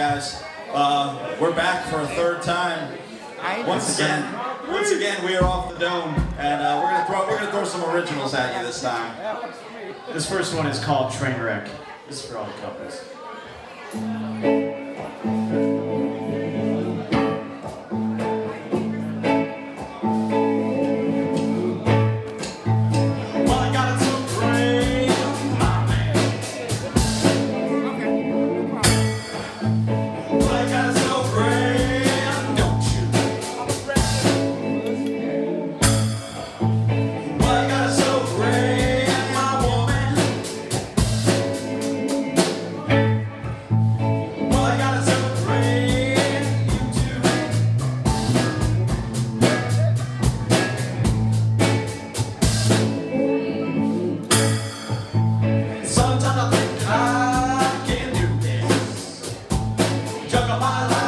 guys. Uh, we're back for a third time. Once again, once again, we are off the dome, and uh, we're gonna throw we're gonna throw some originals at you this time. This first one is called Trainwreck. This is for all the couples. suck up my life.